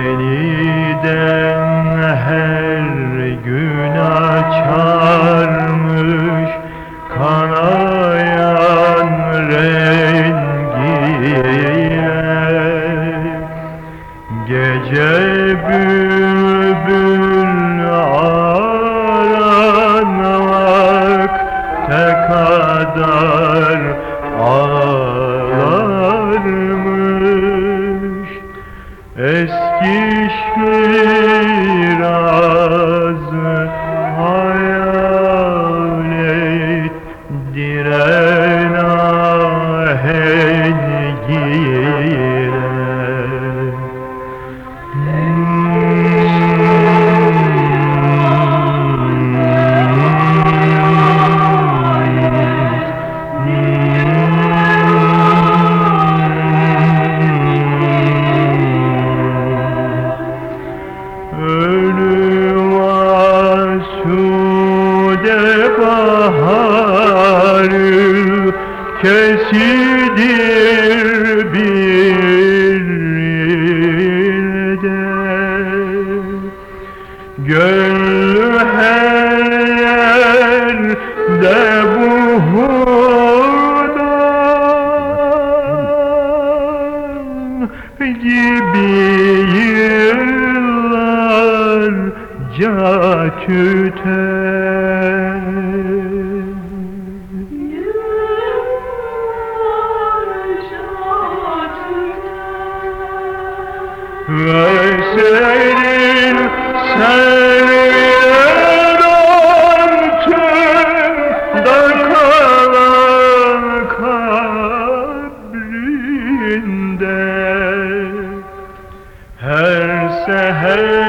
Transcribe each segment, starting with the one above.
Yeniden her her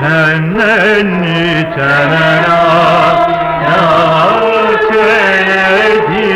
tenenni tenena ya teyedi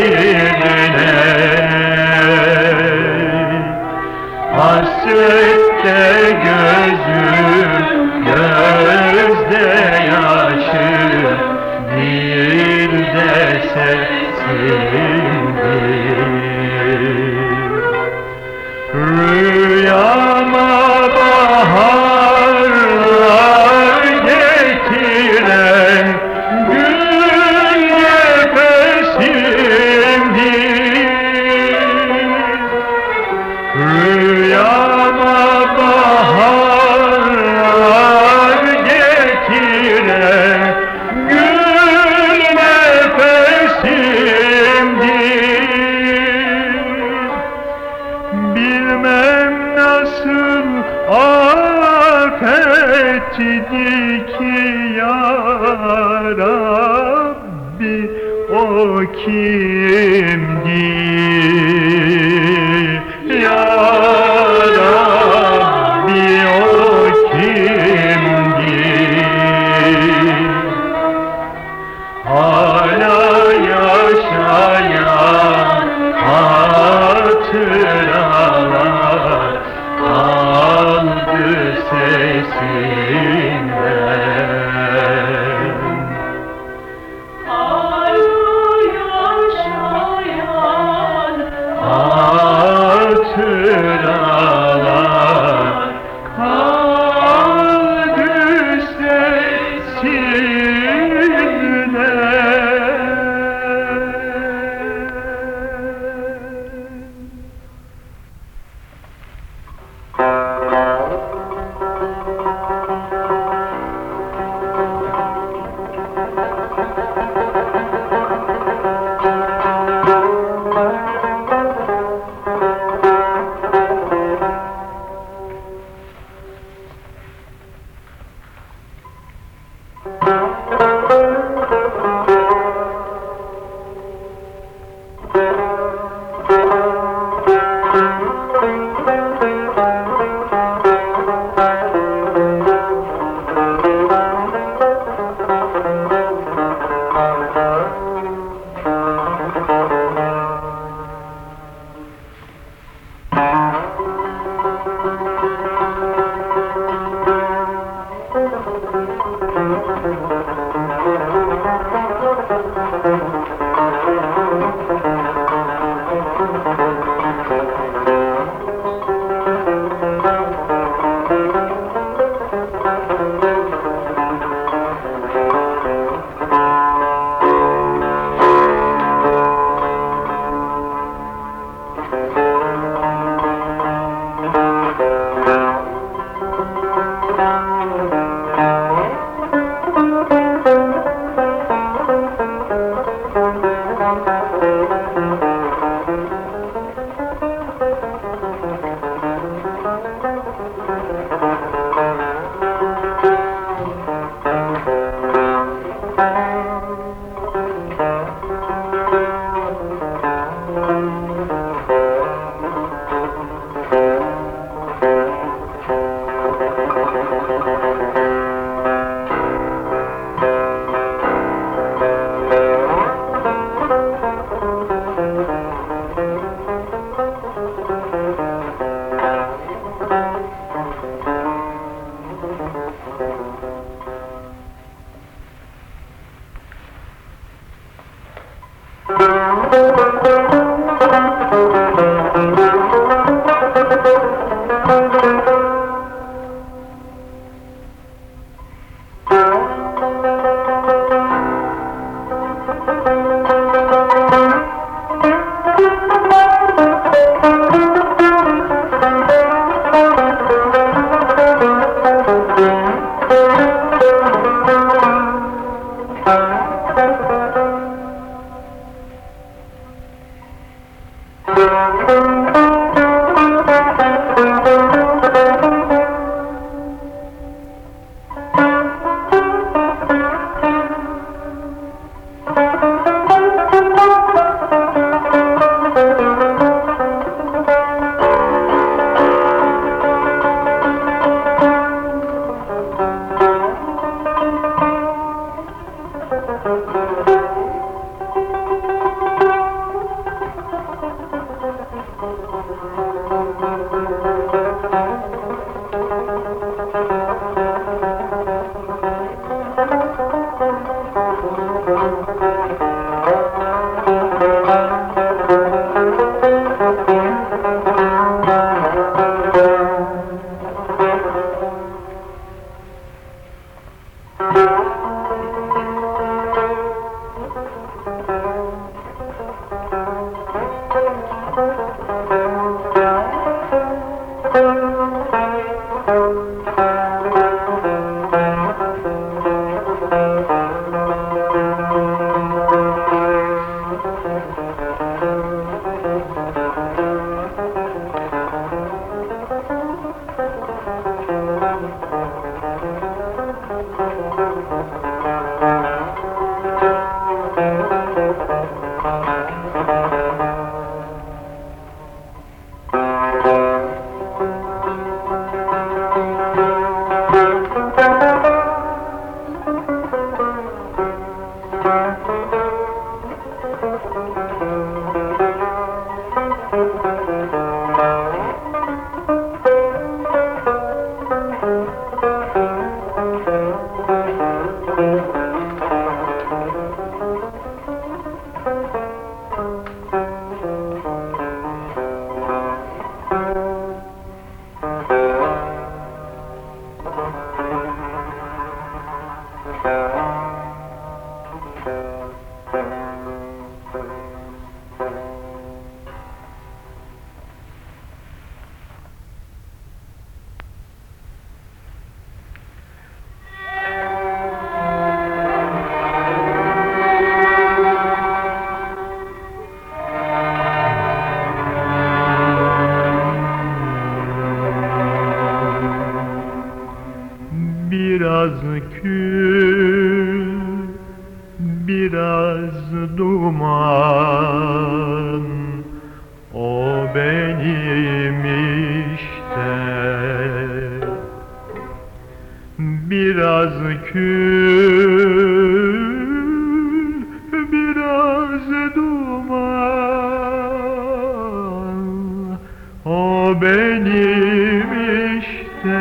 Geldim işte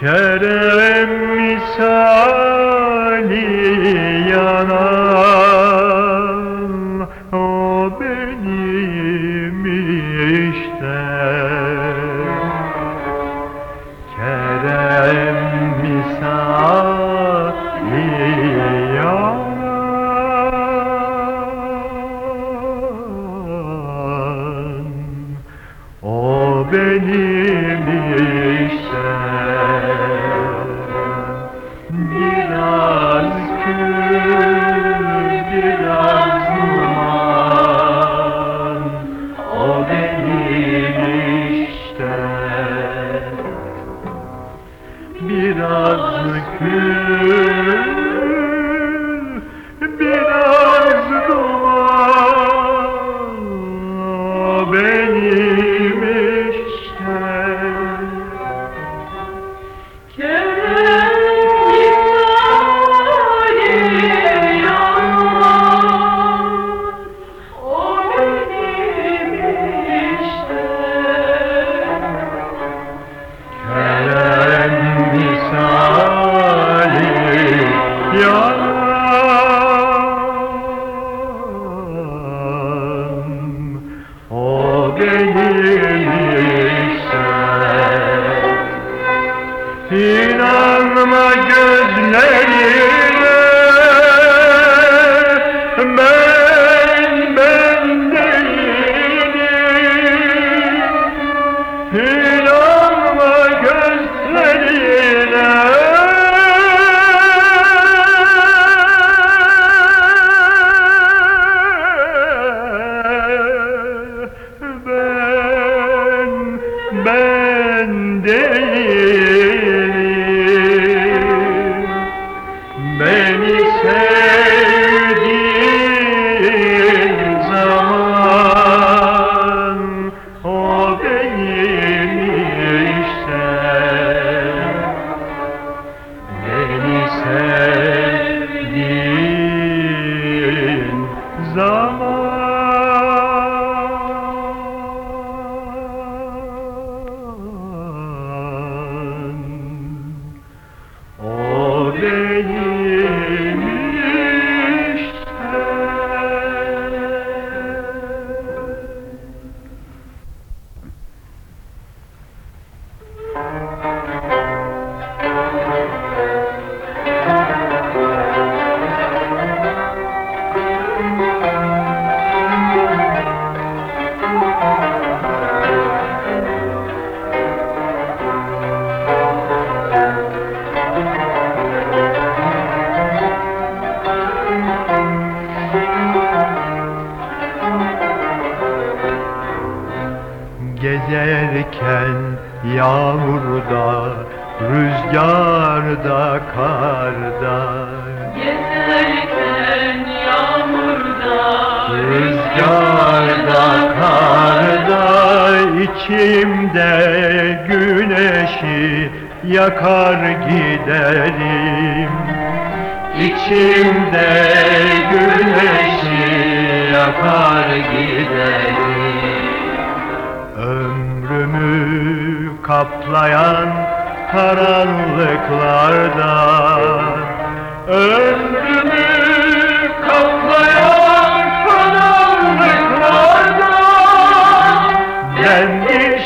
Kerem misali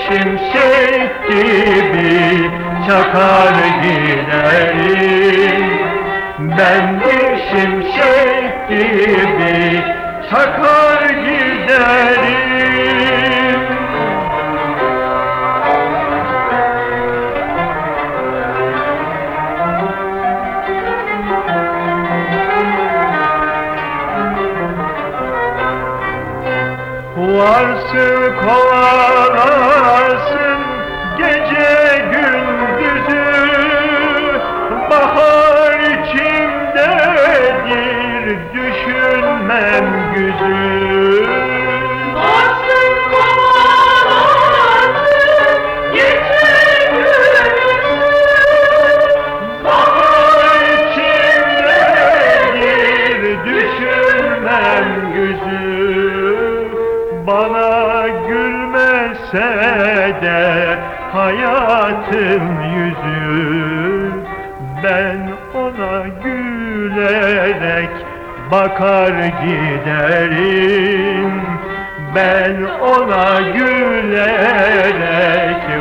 şimşek gibi çakar giderim Ben bir şimşek gibi çakar Nasıl kovalarsın gece gündüzü Bahar içimdedir düşünmem güzü hayatın yüzü Ben ona gülerek bakar giderim. Ben ona gülerek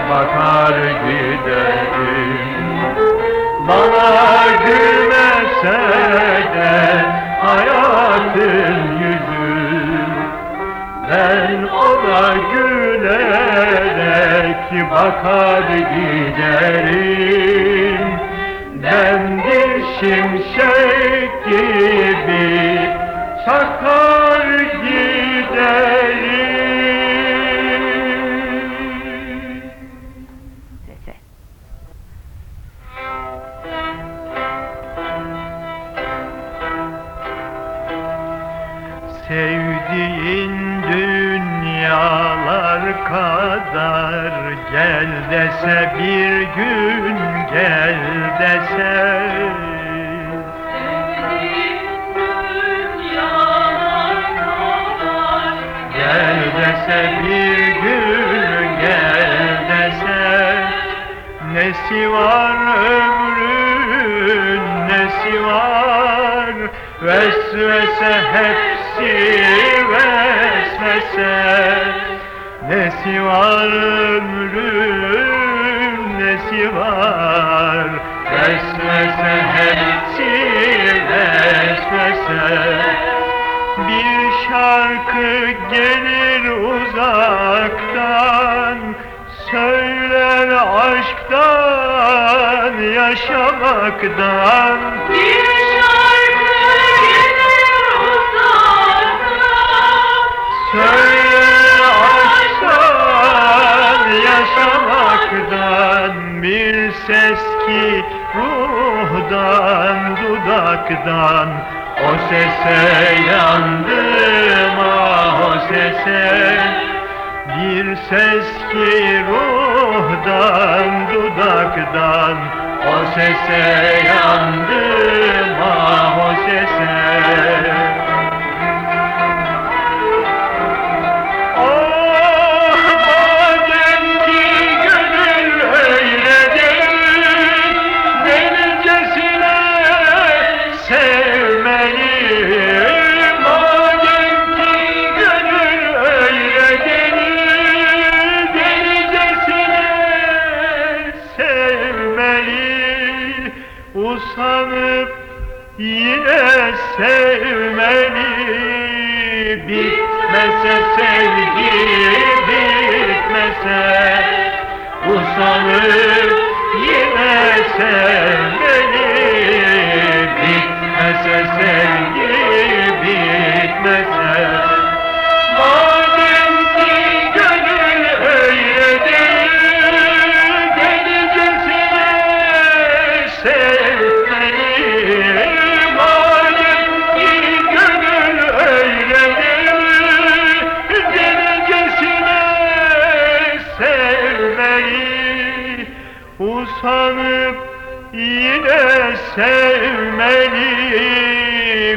bakar giderim. Bana gülmese de hayatın yüzü Ben ona gülerek bakar giderim. Ben bir şimşek gibi çakar giderim dese bir gün gel dese. Gel dese bir gün gel dese. Nesi var yaşamaktan Bir şarkı gelir uzaktan Söyler aşktan, yaşamaktan Bir ses ki ruhdan, dudaktan. O sese yandım ah o sese. Bir ses ki ruhdan, dudaktan O sese yandım ah sese yine sevmeli Bitmese sevgi bitmese Usanıp yine sevmeli Bitmese sevgi bitmese sevmeli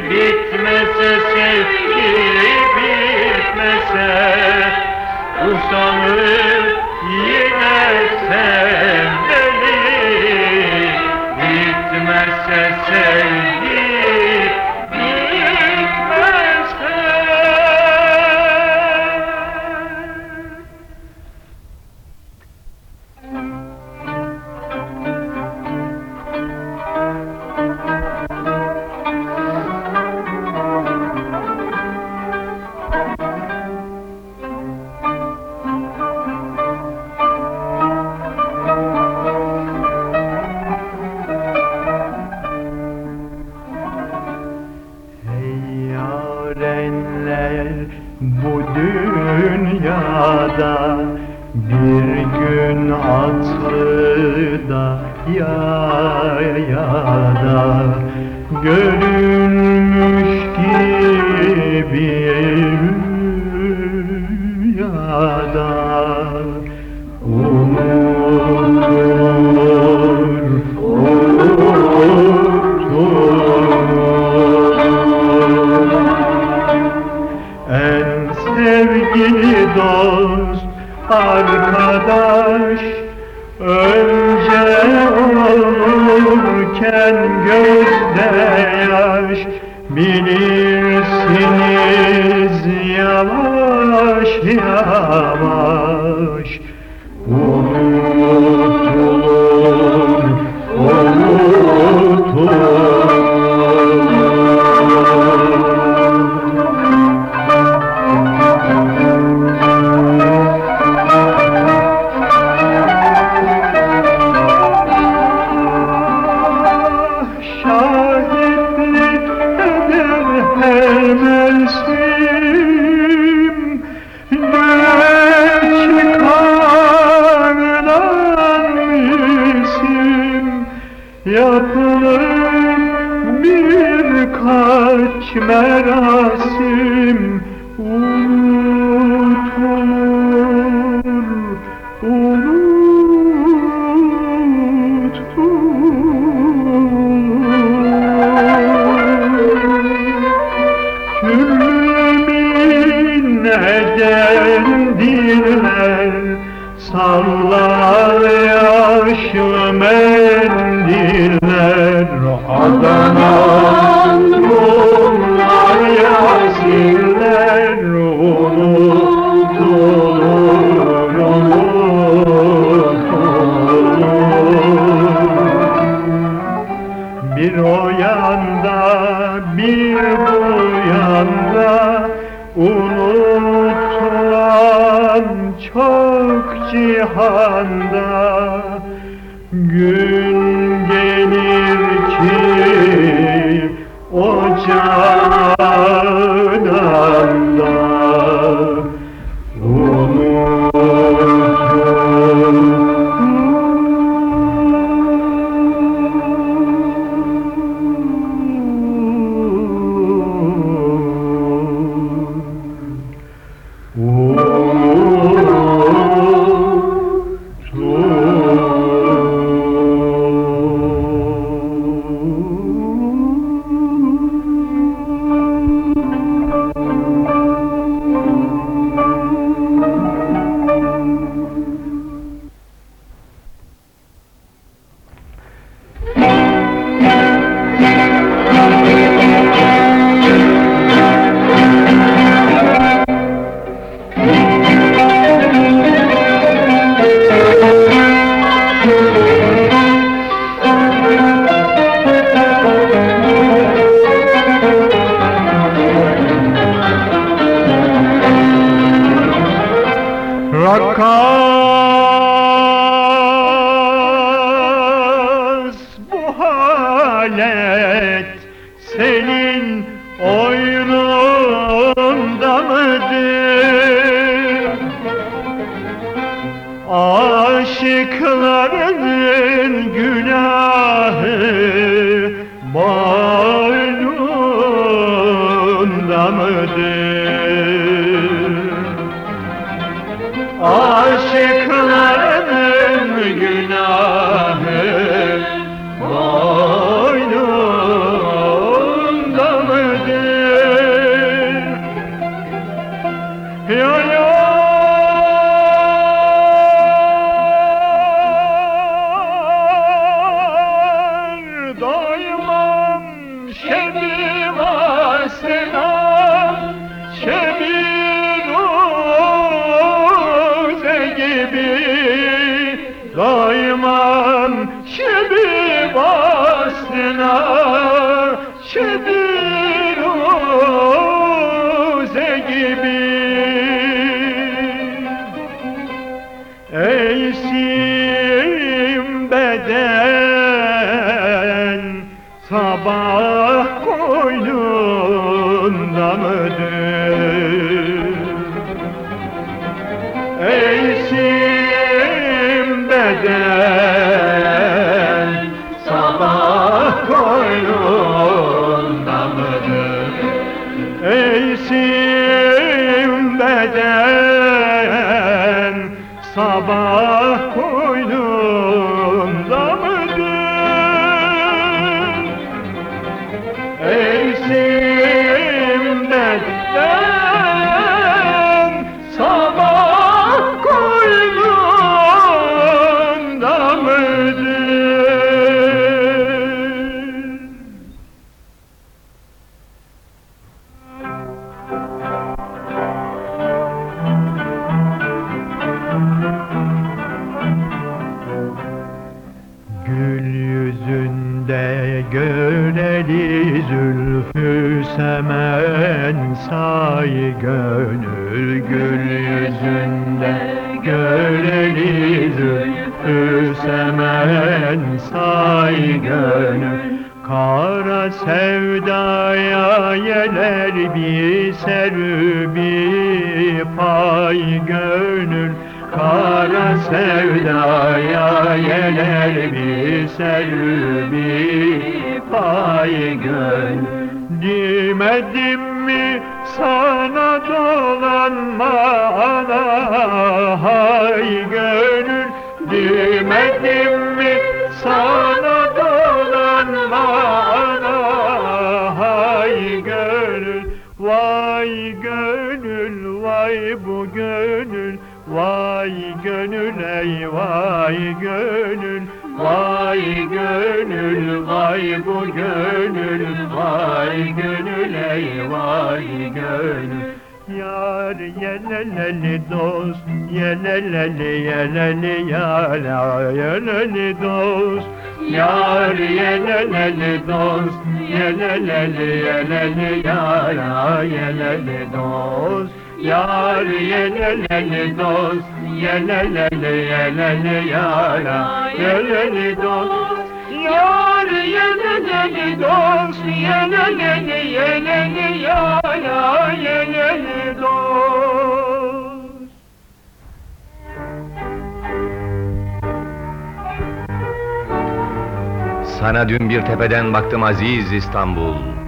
Bitmese sevgi bitmese Usanıp yayada Aşıkların semen say gönül Gül yüzünde göreli zülfü semen say gönül. Kara sevdaya yeler bir serü bir pay gönül. Kara sevdaya yeler bir serü bir pay gönül Demedim mi sana dolanma ana hay gönül Demedim mi sana dolanma ana hay gönül Vay gönül vay bu gönül. Vay gönül ey vay gönül Vay gönül vay bu gönül Vay gönül ey vay gönül. Yar yeleleli dost Yeleleli yeleli yala Yeleli dost. Yar yeleleli dost Yeleleli yeleli yala Yeleli dost Yar yeleleli dost Yeleleli yeleli yala Yeleli dost Yar yeleleli dost Yeleleli yeleli yala Yeleli dost. Sana dün bir tepeden baktım aziz İstanbul.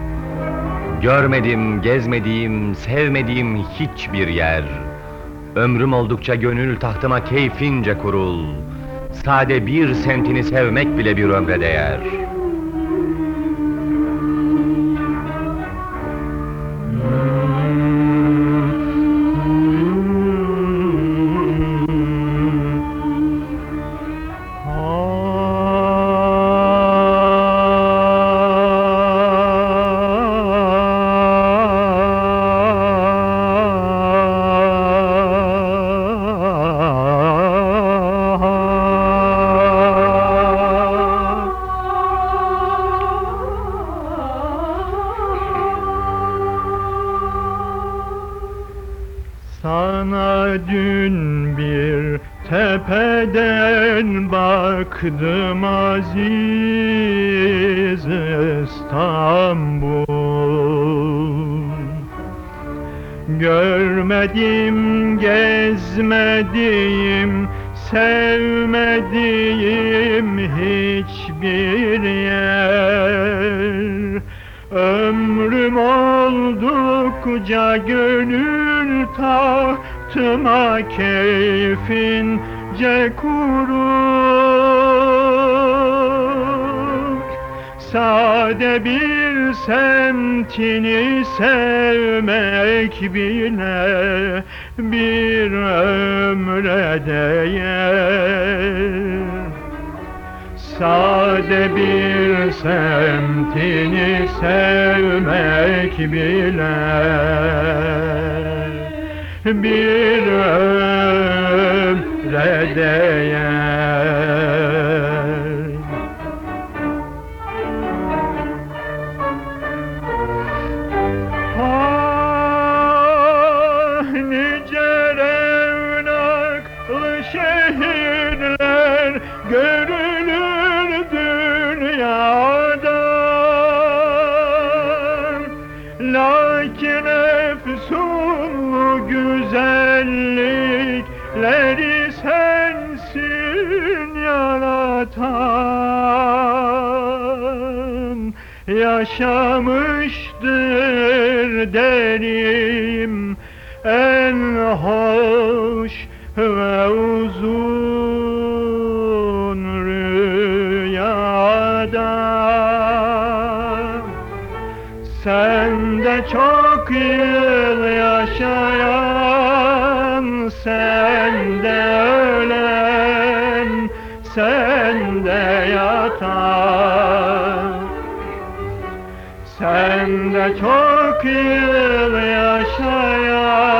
Görmedim, gezmediğim, sevmediğim hiçbir yer. Ömrüm oldukça gönül tahtıma keyfince kurul. Sade bir semtini sevmek bile bir ömre değer. Şehirler görülür dünyada Lakin efsunlu güzellikleri sensin yaratan. Yaşamıştır derim en hoş çok yıl yaşayan,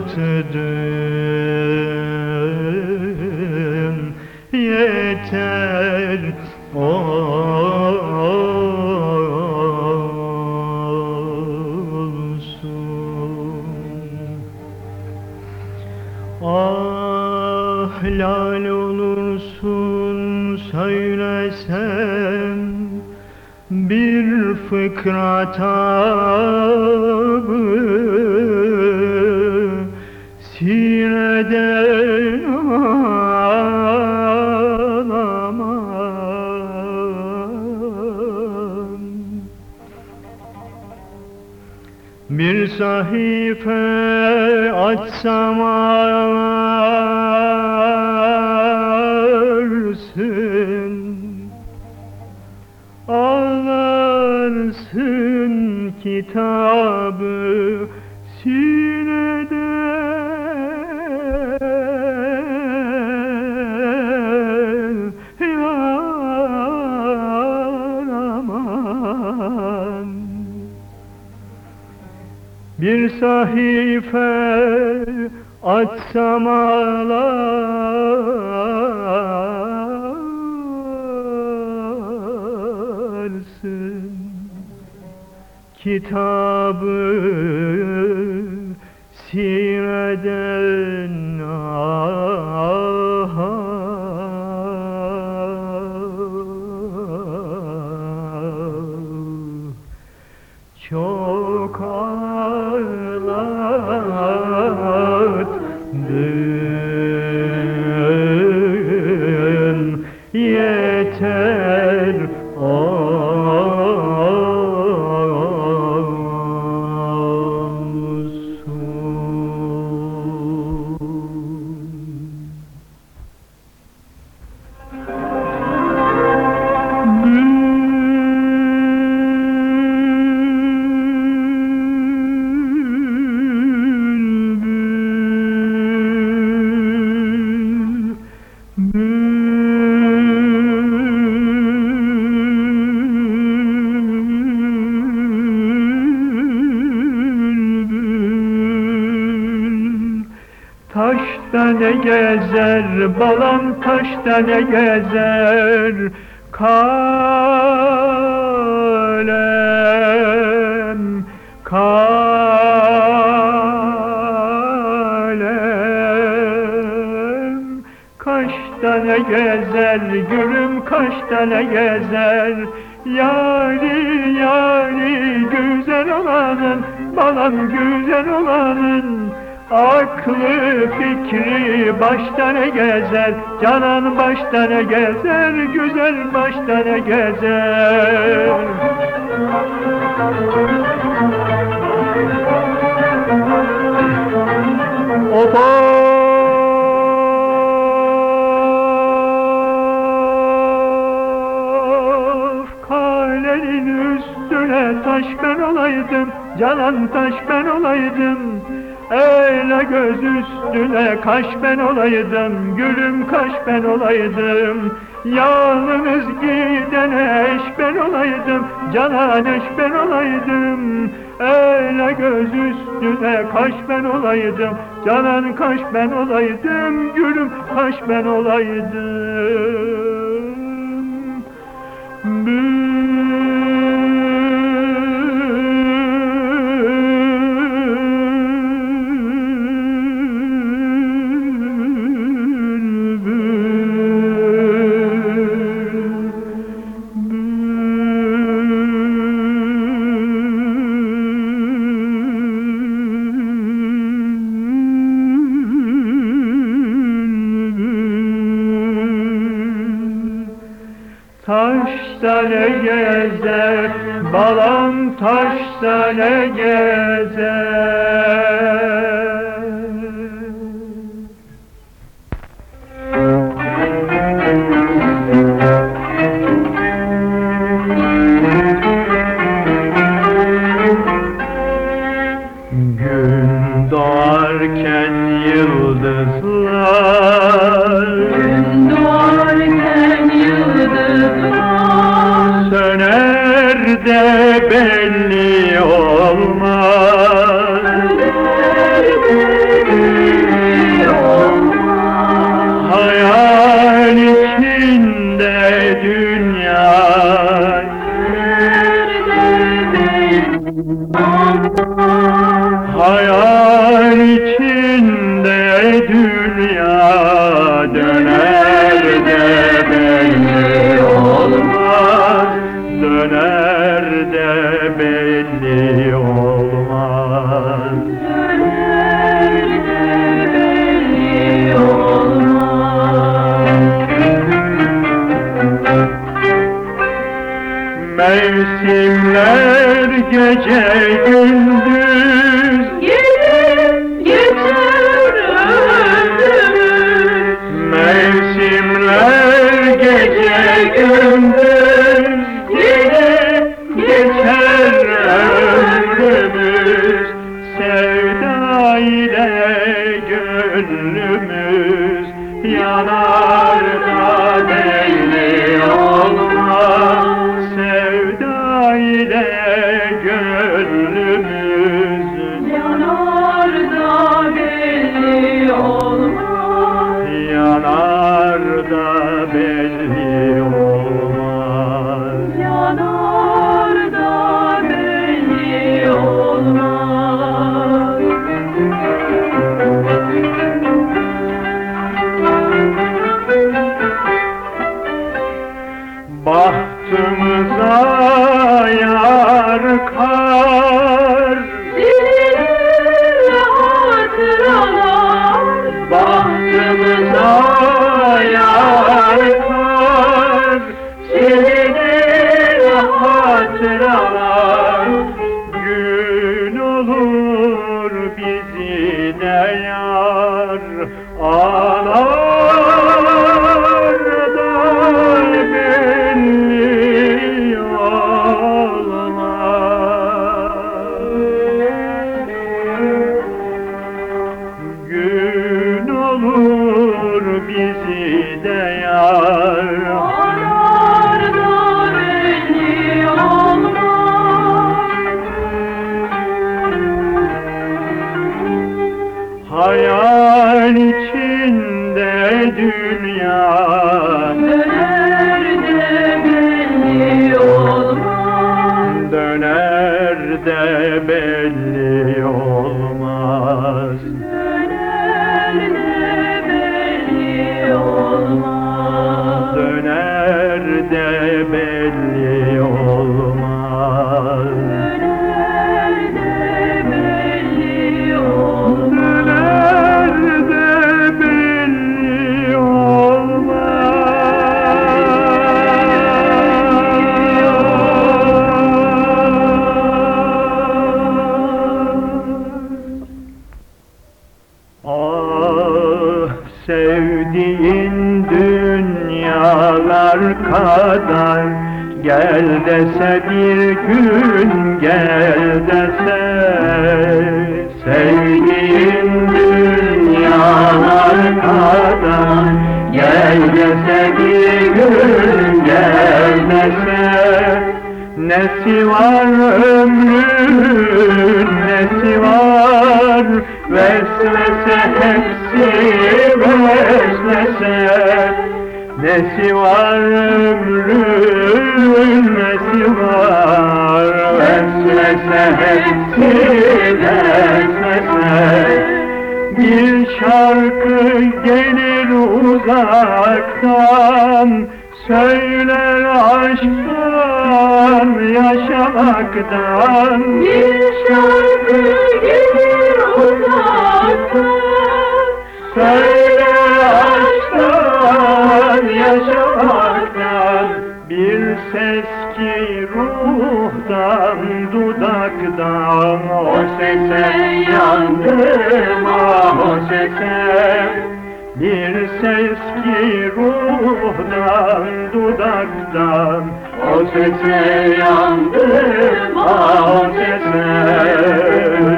today. Balam taşta ne gezer Kalem, kalem. Kaşta ne gezer, gülüm kaşta ne gezer Yani yani güzel olanın, balam güzel olanın Aklı fikri başta ne gezer, canan başta ne gezer, güzel başta ne gezer. Of kalenin üstüne taş ben olaydım, canan taş ben kaş ben olaydım, gülüm kaş ben olaydım. Yalnız gidene eş ben olaydım, canan eş ben olaydım. Eyle göz üstüne kaş ben olaydım, canan kaş ben olaydım, gülüm kaş ben olaydım. Döner de belli olmaz kadar. Gel dese bir gün gel dese Sevdiğin dünyalar kadar. Gel dese bir gün gel dese Nesi var ömrün nesi var? Vesvese hepsi vesvese Nesi var ömrün nesi var? Vesvese hepsi vesvese bir şarkı gelir uzaktan Söyler aşktan, yaşamaktan. Bir şarkı gelir uzaktan Söyler aşktan, yaşamaktan Bir ses ki ruhtan, dudaktan. O sese yandım, ah o sese. Bir ses ki ruhdan, dudaktan. O sese yandım, ah o sese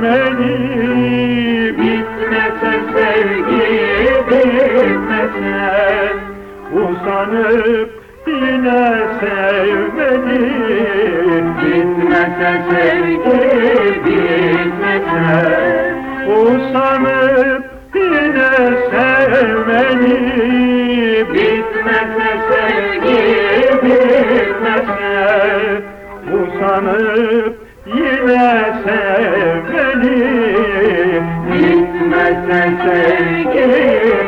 sevmeli. Bitmese sevgi, bitmese. Usanıp yine sevmeli Bitmese sevgi bitmese. Usanıp yine sevmeli Bitmese sevgi bitmese. Usanıp Bitmese